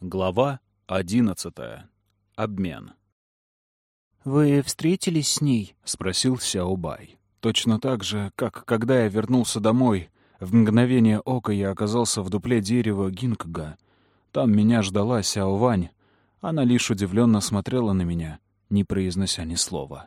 Глава одиннадцатая. Обмен. «Вы встретились с ней?» — спросил Сяобай. Точно так же, как когда я вернулся домой, в мгновение ока я оказался в дупле дерева Гинкга. Там меня ждала Сяовань. Она лишь удивленно смотрела на меня, не произнося ни слова.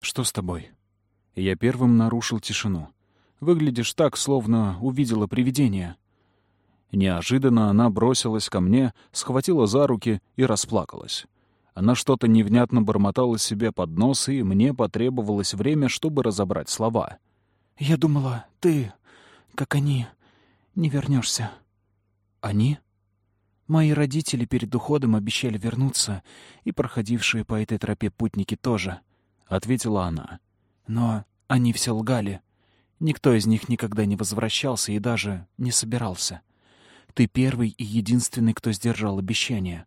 «Что с тобой?» Я первым нарушил тишину. «Выглядишь так, словно увидела привидение». Неожиданно она бросилась ко мне, схватила за руки и расплакалась. Она что-то невнятно бормотала себе под нос, и мне потребовалось время, чтобы разобрать слова. «Я думала, ты, как они, не вернешься. «Они?» Мои родители перед уходом обещали вернуться, и проходившие по этой тропе путники тоже, — ответила она. Но они все лгали. Никто из них никогда не возвращался и даже не собирался. Ты первый и единственный, кто сдержал обещание.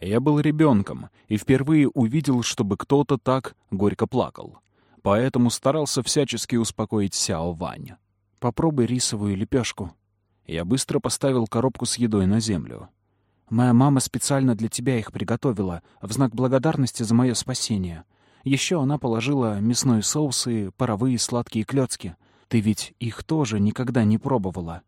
Я был ребенком и впервые увидел, чтобы кто-то так горько плакал. Поэтому старался всячески успокоить Сяо Вань. «Попробуй рисовую лепешку». Я быстро поставил коробку с едой на землю. «Моя мама специально для тебя их приготовила, в знак благодарности за мое спасение. Еще она положила мясной соус и паровые сладкие клёцки. Ты ведь их тоже никогда не пробовала».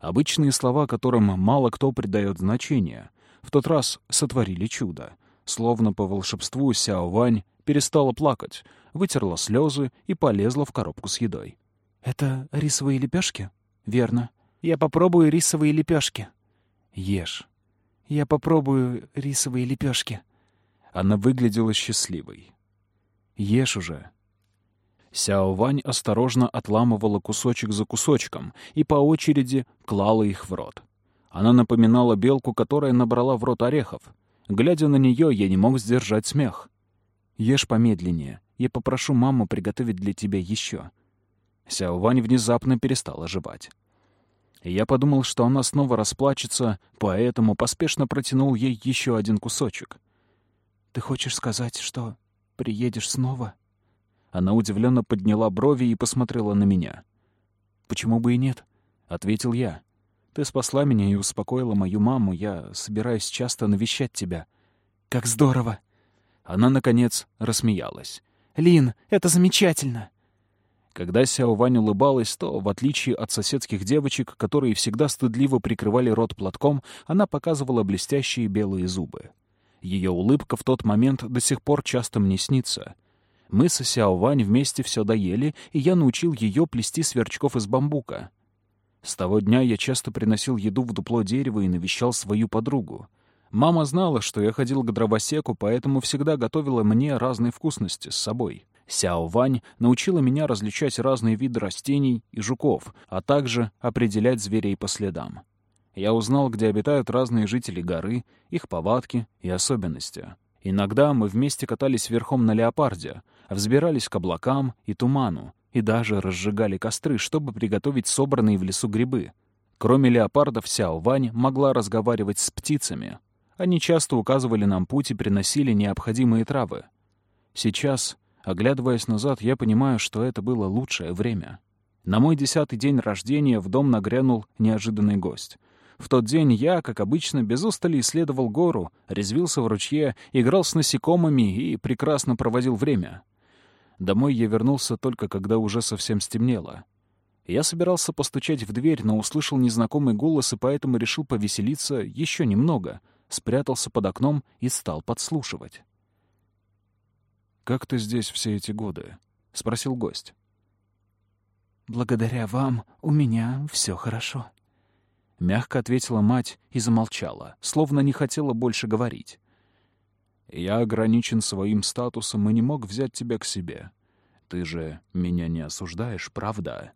Обычные слова, которым мало кто придает значение, в тот раз сотворили чудо. Словно по волшебству Сяо Вань перестала плакать, вытерла слезы и полезла в коробку с едой. «Это рисовые лепешки?» «Верно. Я попробую рисовые лепешки». «Ешь». «Я попробую рисовые лепешки». Она выглядела счастливой. «Ешь уже», Сяо Вань осторожно отламывала кусочек за кусочком и по очереди клала их в рот. Она напоминала белку, которая набрала в рот орехов. Глядя на нее, я не мог сдержать смех. «Ешь помедленнее. Я попрошу маму приготовить для тебя еще». Сяо Вань внезапно перестала жевать. Я подумал, что она снова расплачется, поэтому поспешно протянул ей еще один кусочек. «Ты хочешь сказать, что приедешь снова?» Она удивленно подняла брови и посмотрела на меня. «Почему бы и нет?» — ответил я. «Ты спасла меня и успокоила мою маму. Я собираюсь часто навещать тебя». «Как здорово!» Она, наконец, рассмеялась. «Лин, это замечательно!» Когда Сяо Вань улыбалась, то, в отличие от соседских девочек, которые всегда стыдливо прикрывали рот платком, она показывала блестящие белые зубы. Ее улыбка в тот момент до сих пор часто мне снится — мы с Сяо Вань вместе все доели, и я научил ее плести сверчков из бамбука. С того дня я часто приносил еду в дупло дерева и навещал свою подругу. Мама знала, что я ходил к дровосеку, поэтому всегда готовила мне разные вкусности с собой. Сяо Вань научила меня различать разные виды растений и жуков, а также определять зверей по следам. Я узнал, где обитают разные жители горы, их повадки и особенности. Иногда мы вместе катались верхом на леопарде, взбирались к облакам и туману, и даже разжигали костры, чтобы приготовить собранные в лесу грибы. Кроме леопардов, Сяо Вань могла разговаривать с птицами. Они часто указывали нам путь и приносили необходимые травы. Сейчас, оглядываясь назад, я понимаю, что это было лучшее время. На мой десятый день рождения в дом нагрянул неожиданный гость. В тот день я, как обычно, без устали исследовал гору, резвился в ручье, играл с насекомыми и прекрасно проводил время. Домой я вернулся только когда уже совсем стемнело. Я собирался постучать в дверь, но услышал незнакомый голос и поэтому решил повеселиться еще немного, спрятался под окном и стал подслушивать. «Как ты здесь все эти годы?» — спросил гость. «Благодаря вам у меня все хорошо», — мягко ответила мать и замолчала, словно не хотела больше говорить. «Я ограничен своим статусом и не мог взять тебя к себе. Ты же меня не осуждаешь, правда?»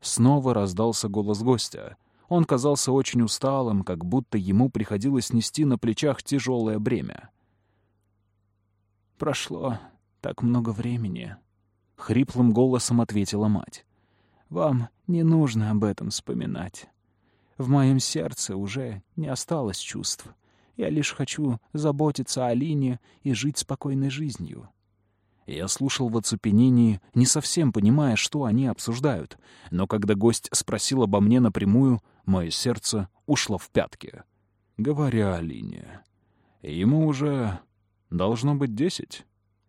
Снова раздался голос гостя. Он казался очень усталым, как будто ему приходилось нести на плечах тяжелое бремя. «Прошло так много времени», — хриплым голосом ответила мать. «Вам не нужно об этом вспоминать». В моем сердце уже не осталось чувств. Я лишь хочу заботиться о Лине и жить спокойной жизнью. Я слушал в оцепенении, не совсем понимая, что они обсуждают, но когда гость спросил обо мне напрямую, мое сердце ушло в пятки. говоря о Лине. Ему уже должно быть десять.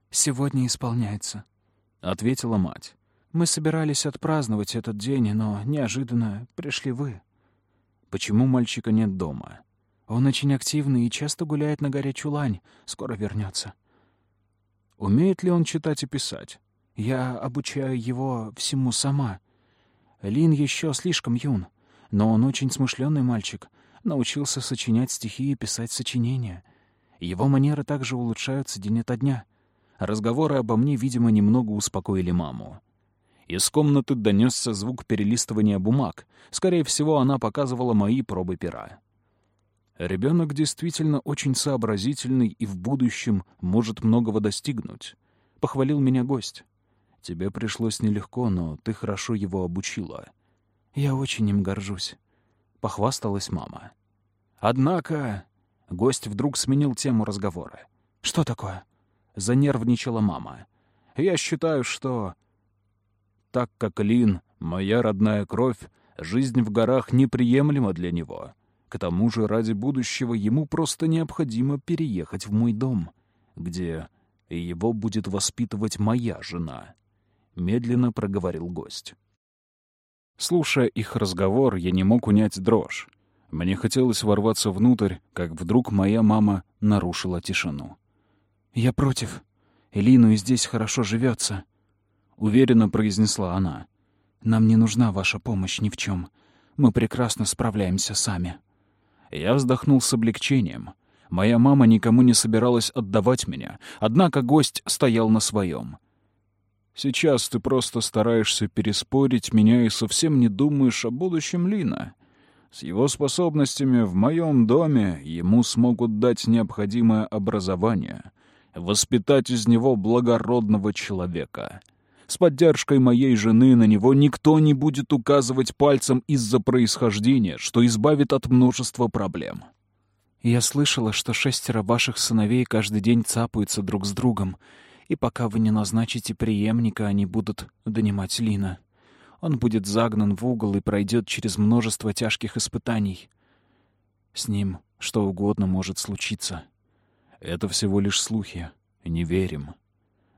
«Сегодня исполняется», — ответила мать. «Мы собирались отпраздновать этот день, но неожиданно пришли вы». «Почему мальчика нет дома?» «Он очень активный и часто гуляет на горе Чулань. Скоро вернется. «Умеет ли он читать и писать?» «Я обучаю его всему сама. Лин еще слишком юн, но он очень смышленый мальчик, научился сочинять стихи и писать сочинения. Его манеры также улучшаются день ото дня». Разговоры обо мне, видимо, немного успокоили маму. Из комнаты донесся звук перелистывания бумаг. Скорее всего, она показывала мои пробы пера. Ребенок действительно очень сообразительный и в будущем может многого достигнуть. Похвалил меня гость. Тебе пришлось нелегко, но ты хорошо его обучила. Я очень им горжусь. Похвасталась мама. Однако гость вдруг сменил тему разговора. Что такое? занервничала мама. «Я считаю, что...» Так как Лин — моя родная кровь, жизнь в горах неприемлема для него. К тому же ради будущего ему просто необходимо переехать в мой дом, где его будет воспитывать моя жена», — медленно проговорил гость. Слушая их разговор, я не мог унять дрожь. Мне хотелось ворваться внутрь, как вдруг моя мама нарушила тишину. «Я против. Элину и здесь хорошо живется», — уверенно произнесла она. «Нам не нужна ваша помощь ни в чем. Мы прекрасно справляемся сами». Я вздохнул с облегчением. Моя мама никому не собиралась отдавать меня, однако гость стоял на своем. «Сейчас ты просто стараешься переспорить меня и совсем не думаешь о будущем Лина. С его способностями в моем доме ему смогут дать необходимое образование» воспитать из него благородного человека. С поддержкой моей жены на него никто не будет указывать пальцем из-за происхождения, что избавит от множества проблем. Я слышала, что шестеро ваших сыновей каждый день цапаются друг с другом, и пока вы не назначите преемника, они будут донимать Лина. Он будет загнан в угол и пройдет через множество тяжких испытаний. С ним что угодно может случиться. Это всего лишь слухи. Не верим.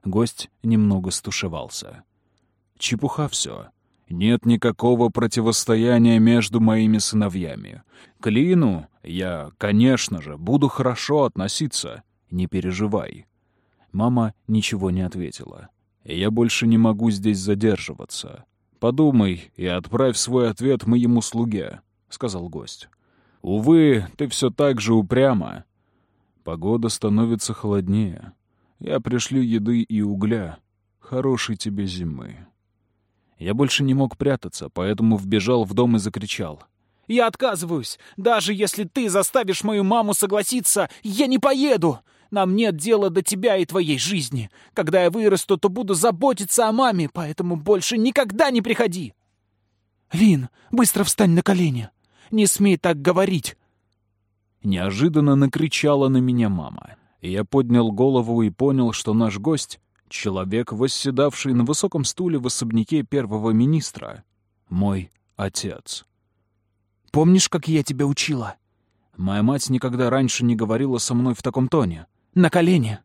Гость немного стушевался. Чепуха все. Нет никакого противостояния между моими сыновьями. К Лину я, конечно же, буду хорошо относиться. Не переживай. Мама ничего не ответила. Я больше не могу здесь задерживаться. Подумай и отправь свой ответ моему слуге, — сказал гость. Увы, ты все так же упряма. Погода становится холоднее. Я пришлю еды и угля. Хорошей тебе зимы. Я больше не мог прятаться, поэтому вбежал в дом и закричал. «Я отказываюсь! Даже если ты заставишь мою маму согласиться, я не поеду! Нам нет дела до тебя и твоей жизни. Когда я вырасту, то буду заботиться о маме, поэтому больше никогда не приходи!» «Лин, быстро встань на колени! Не смей так говорить! Неожиданно накричала на меня мама. Я поднял голову и понял, что наш гость — человек, восседавший на высоком стуле в особняке первого министра. Мой отец. «Помнишь, как я тебя учила?» Моя мать никогда раньше не говорила со мной в таком тоне. «На колени!»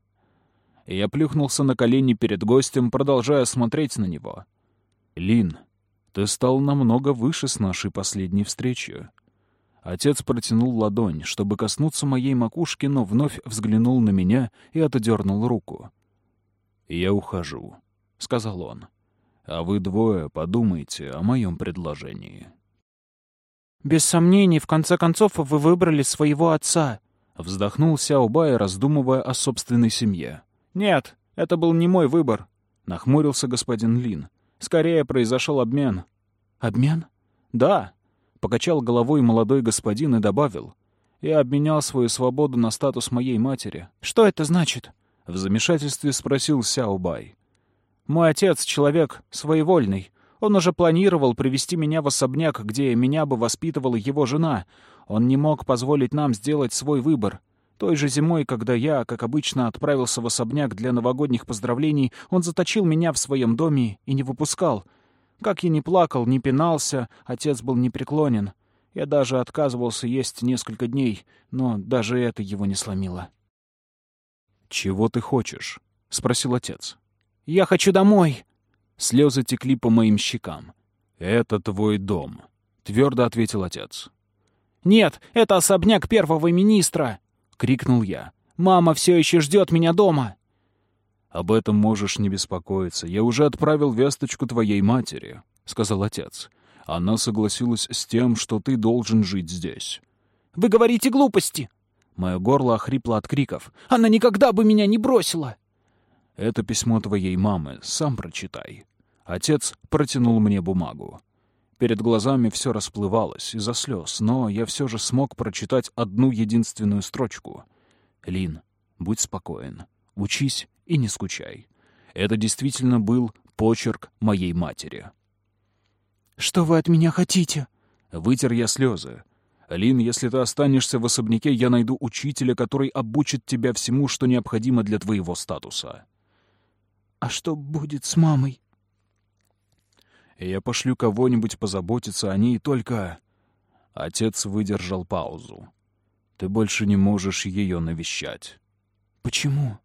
Я плюхнулся на колени перед гостем, продолжая смотреть на него. «Лин, ты стал намного выше с нашей последней встречи. Отец протянул ладонь, чтобы коснуться моей макушки, но вновь взглянул на меня и отдернул руку. «Я ухожу», — сказал он. «А вы двое подумайте о моем предложении». «Без сомнений, в конце концов, вы выбрали своего отца», — вздохнул Сяобай, раздумывая о собственной семье. «Нет, это был не мой выбор», — нахмурился господин Лин. «Скорее произошел обмен». «Обмен?» «Да», Покачал головой молодой господин и добавил. «Я обменял свою свободу на статус моей матери». «Что это значит?» В замешательстве спросил Сяо Бай. «Мой отец — человек своевольный. Он уже планировал привести меня в особняк, где меня бы воспитывала его жена. Он не мог позволить нам сделать свой выбор. Той же зимой, когда я, как обычно, отправился в особняк для новогодних поздравлений, он заточил меня в своем доме и не выпускал — как я не плакал, не пинался, отец был непреклонен. Я даже отказывался есть несколько дней, но даже это его не сломило. «Чего ты хочешь?» — спросил отец. «Я хочу домой!» Слезы текли по моим щекам. «Это твой дом», — твердо ответил отец. «Нет, это особняк первого министра!» — крикнул я. «Мама все еще ждет меня дома!» «Об этом можешь не беспокоиться. Я уже отправил весточку твоей матери», — сказал отец. «Она согласилась с тем, что ты должен жить здесь». «Вы говорите глупости!» Мое горло охрипло от криков. «Она никогда бы меня не бросила!» «Это письмо твоей мамы. Сам прочитай». Отец протянул мне бумагу. Перед глазами все расплывалось из-за слез, но я все же смог прочитать одну единственную строчку. «Лин, будь спокоен. Учись и не скучай. Это действительно был почерк моей матери. «Что вы от меня хотите?» Вытер я слезы. «Лин, если ты останешься в особняке, я найду учителя, который обучит тебя всему, что необходимо для твоего статуса». «А что будет с мамой?» «Я пошлю кого-нибудь позаботиться о ней, только...» Отец выдержал паузу. «Ты больше не можешь ее навещать». «Почему?»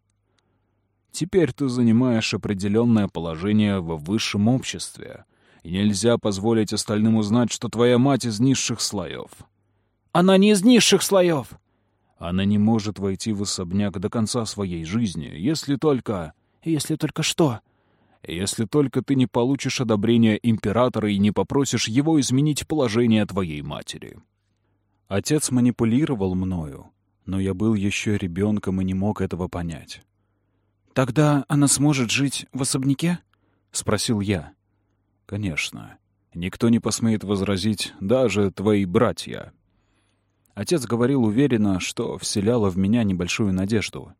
Теперь ты занимаешь определенное положение в высшем обществе, и нельзя позволить остальным узнать, что твоя мать из низших слоев. Она не из низших слоев. Она не может войти в особняк до конца своей жизни, если только... Если только что? Если только ты не получишь одобрения императора и не попросишь его изменить положение твоей матери. Отец манипулировал мною, но я был еще ребенком и не мог этого понять. «Тогда она сможет жить в особняке?» — спросил я. «Конечно. Никто не посмеет возразить, даже твои братья». Отец говорил уверенно, что вселяло в меня небольшую надежду.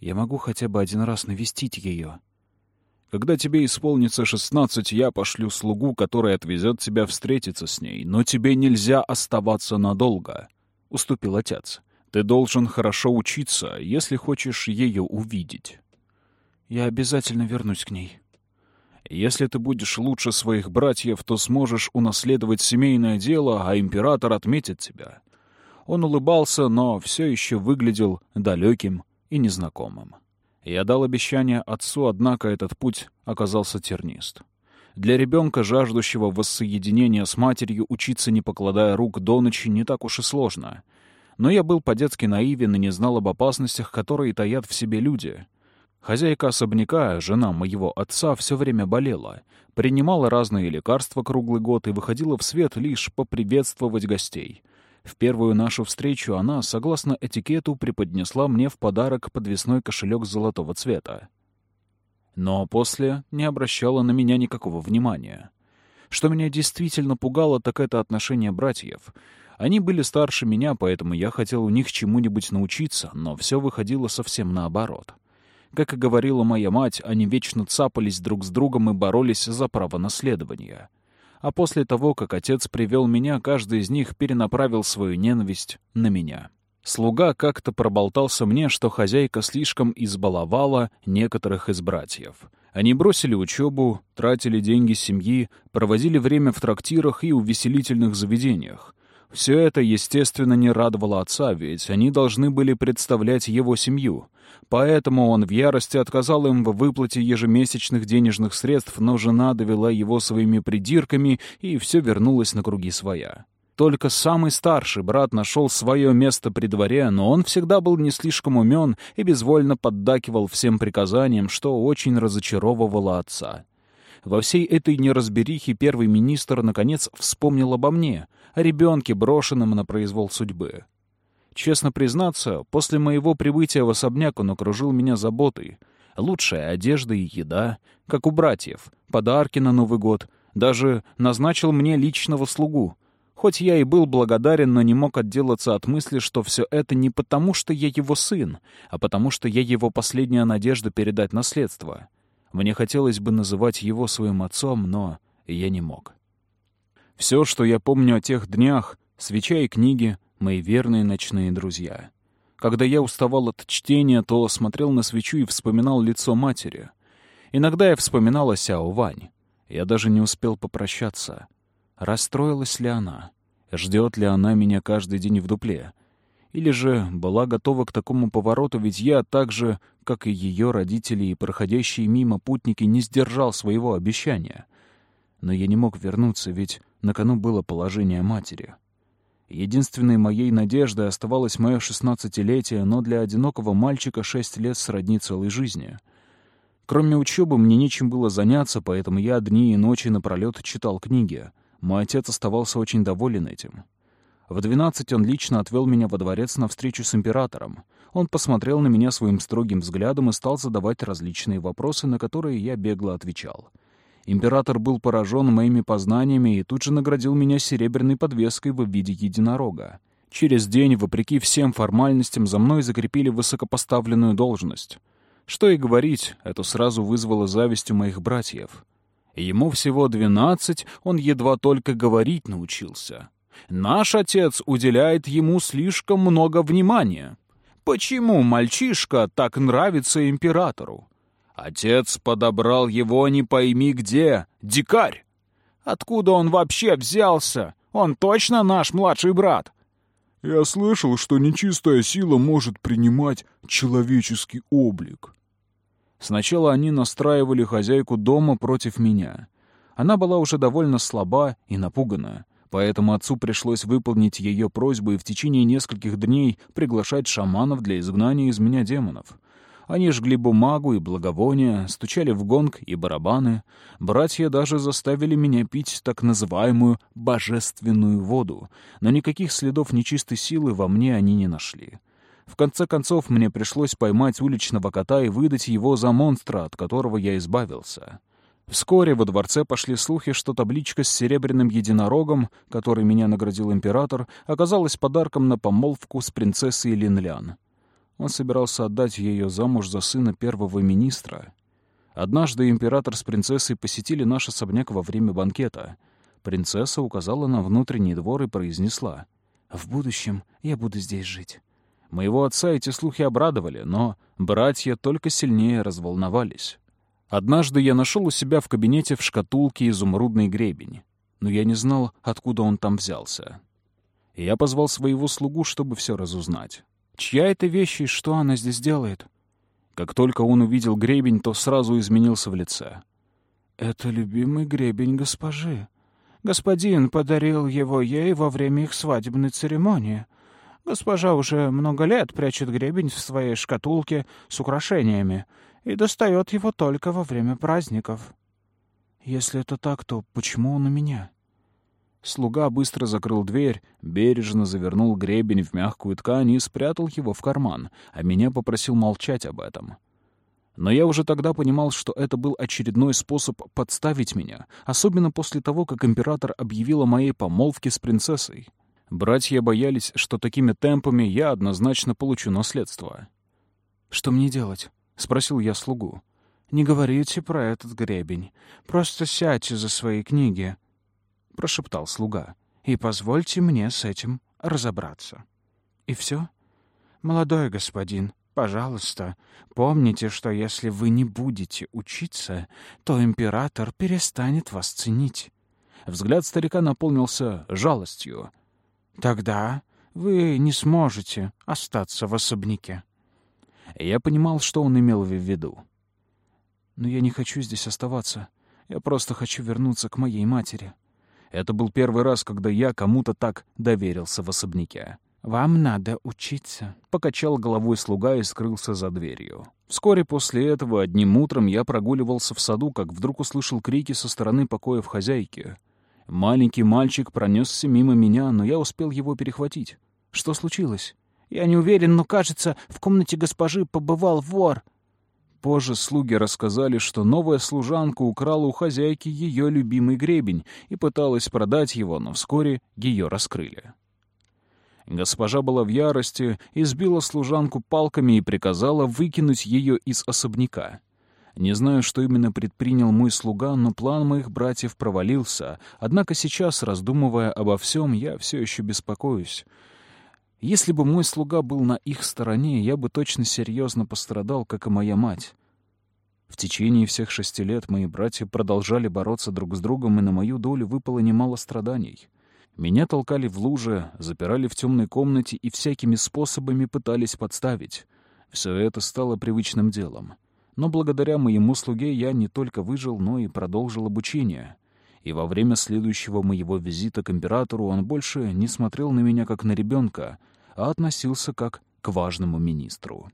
«Я могу хотя бы один раз навестить ее». «Когда тебе исполнится шестнадцать, я пошлю слугу, который отвезет тебя встретиться с ней, но тебе нельзя оставаться надолго», — уступил отец. Ты должен хорошо учиться, если хочешь ее увидеть. Я обязательно вернусь к ней. Если ты будешь лучше своих братьев, то сможешь унаследовать семейное дело, а император отметит тебя. Он улыбался, но все еще выглядел далеким и незнакомым. Я дал обещание отцу, однако этот путь оказался тернист. Для ребенка, жаждущего воссоединения с матерью, учиться, не покладая рук до ночи, не так уж и сложно — но я был по-детски наивен и не знал об опасностях, которые таят в себе люди. Хозяйка особняка, жена моего отца, все время болела, принимала разные лекарства круглый год и выходила в свет лишь поприветствовать гостей. В первую нашу встречу она, согласно этикету, преподнесла мне в подарок подвесной кошелек золотого цвета. Но после не обращала на меня никакого внимания. Что меня действительно пугало, так это отношение братьев — они были старше меня, поэтому я хотел у них чему-нибудь научиться, но все выходило совсем наоборот. Как и говорила моя мать, они вечно цапались друг с другом и боролись за право наследования. А после того, как отец привел меня, каждый из них перенаправил свою ненависть на меня. Слуга как-то проболтался мне, что хозяйка слишком избаловала некоторых из братьев. Они бросили учебу, тратили деньги семьи, проводили время в трактирах и увеселительных заведениях, все это, естественно, не радовало отца, ведь они должны были представлять его семью. Поэтому он в ярости отказал им в выплате ежемесячных денежных средств, но жена довела его своими придирками, и все вернулось на круги своя. Только самый старший брат нашел свое место при дворе, но он всегда был не слишком умен и безвольно поддакивал всем приказаниям, что очень разочаровывало отца. Во всей этой неразберихе первый министр, наконец, вспомнил обо мне — о ребенке, брошенном на произвол судьбы. Честно признаться, после моего прибытия в особняк он окружил меня заботой. Лучшая одежда и еда, как у братьев, подарки на Новый год, даже назначил мне личного слугу. Хоть я и был благодарен, но не мог отделаться от мысли, что все это не потому, что я его сын, а потому, что я его последняя надежда передать наследство. Мне хотелось бы называть его своим отцом, но я не мог. Все, что я помню о тех днях, свеча и книги, мои верные ночные друзья. Когда я уставал от чтения, то смотрел на свечу и вспоминал лицо матери. Иногда я вспоминал о Сяо Вань. Я даже не успел попрощаться. Расстроилась ли она? Ждет ли она меня каждый день в дупле? Или же была готова к такому повороту, ведь я так же, как и ее родители и проходящие мимо путники, не сдержал своего обещания. Но я не мог вернуться, ведь на кону было положение матери. Единственной моей надеждой оставалось мое шестнадцатилетие, но для одинокого мальчика шесть лет сродни целой жизни. Кроме учебы мне нечем было заняться, поэтому я дни и ночи напролет читал книги. Мой отец оставался очень доволен этим. В двенадцать он лично отвел меня во дворец на встречу с императором. Он посмотрел на меня своим строгим взглядом и стал задавать различные вопросы, на которые я бегло отвечал. Император был поражен моими познаниями и тут же наградил меня серебряной подвеской в виде единорога. Через день, вопреки всем формальностям, за мной закрепили высокопоставленную должность. Что и говорить, это сразу вызвало зависть у моих братьев. Ему всего двенадцать, он едва только говорить научился. Наш отец уделяет ему слишком много внимания. Почему мальчишка так нравится императору? Отец подобрал его не пойми где, дикарь. Откуда он вообще взялся? Он точно наш младший брат? Я слышал, что нечистая сила может принимать человеческий облик. Сначала они настраивали хозяйку дома против меня. Она была уже довольно слаба и напугана. Поэтому отцу пришлось выполнить ее просьбу и в течение нескольких дней приглашать шаманов для изгнания из меня демонов. Они жгли бумагу и благовония, стучали в гонг и барабаны. Братья даже заставили меня пить так называемую «божественную воду», но никаких следов нечистой силы во мне они не нашли. В конце концов, мне пришлось поймать уличного кота и выдать его за монстра, от которого я избавился. Вскоре во дворце пошли слухи, что табличка с серебряным единорогом, который меня наградил император, оказалась подарком на помолвку с принцессой Линлян. Он собирался отдать ее замуж за сына первого министра. Однажды император с принцессой посетили наш особняк во время банкета. Принцесса указала на внутренний двор и произнесла, «В будущем я буду здесь жить». Моего отца эти слухи обрадовали, но братья только сильнее разволновались. Однажды я нашел у себя в кабинете в шкатулке изумрудный гребень, но я не знал, откуда он там взялся. Я позвал своего слугу, чтобы все разузнать. Чья это вещь и что она здесь делает? Как только он увидел гребень, то сразу изменился в лице. «Это любимый гребень госпожи. Господин подарил его ей во время их свадебной церемонии. Госпожа уже много лет прячет гребень в своей шкатулке с украшениями и достает его только во время праздников. Если это так, то почему он у меня? Слуга быстро закрыл дверь, бережно завернул гребень в мягкую ткань и спрятал его в карман, а меня попросил молчать об этом. Но я уже тогда понимал, что это был очередной способ подставить меня, особенно после того, как император объявил о моей помолвке с принцессой. Братья боялись, что такими темпами я однозначно получу наследство. «Что мне делать?» — спросил я слугу. «Не говорите про этот гребень. Просто сядьте за свои книги», — прошептал слуга. «И позвольте мне с этим разобраться». «И все?» «Молодой господин, пожалуйста, помните, что если вы не будете учиться, то император перестанет вас ценить». Взгляд старика наполнился жалостью. «Тогда вы не сможете остаться в особняке». Я понимал, что он имел в виду. Но я не хочу здесь оставаться. Я просто хочу вернуться к моей матери. Это был первый раз, когда я кому-то так доверился в особняке. «Вам надо учиться», — покачал головой слуга и скрылся за дверью. Вскоре после этого одним утром я прогуливался в саду, как вдруг услышал крики со стороны покоев хозяйки. Маленький мальчик пронесся мимо меня, но я успел его перехватить. Что случилось? Я не уверен, но, кажется, в комнате госпожи побывал вор». Позже слуги рассказали, что новая служанка украла у хозяйки ее любимый гребень и пыталась продать его, но вскоре ее раскрыли. Госпожа была в ярости, избила служанку палками и приказала выкинуть ее из особняка. Не знаю, что именно предпринял мой слуга, но план моих братьев провалился, однако сейчас, раздумывая обо всем, я все еще беспокоюсь. Если бы мой слуга был на их стороне, я бы точно серьезно пострадал, как и моя мать. В течение всех шести лет мои братья продолжали бороться друг с другом, и на мою долю выпало немало страданий. Меня толкали в луже, запирали в темной комнате и всякими способами пытались подставить. Все это стало привычным делом. Но благодаря моему слуге я не только выжил, но и продолжил обучение. И во время следующего моего визита к императору он больше не смотрел на меня как на ребенка, а относился как к важному министру.